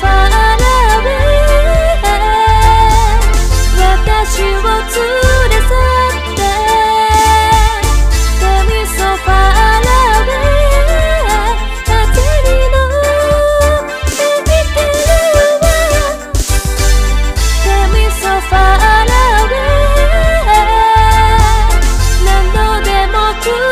far do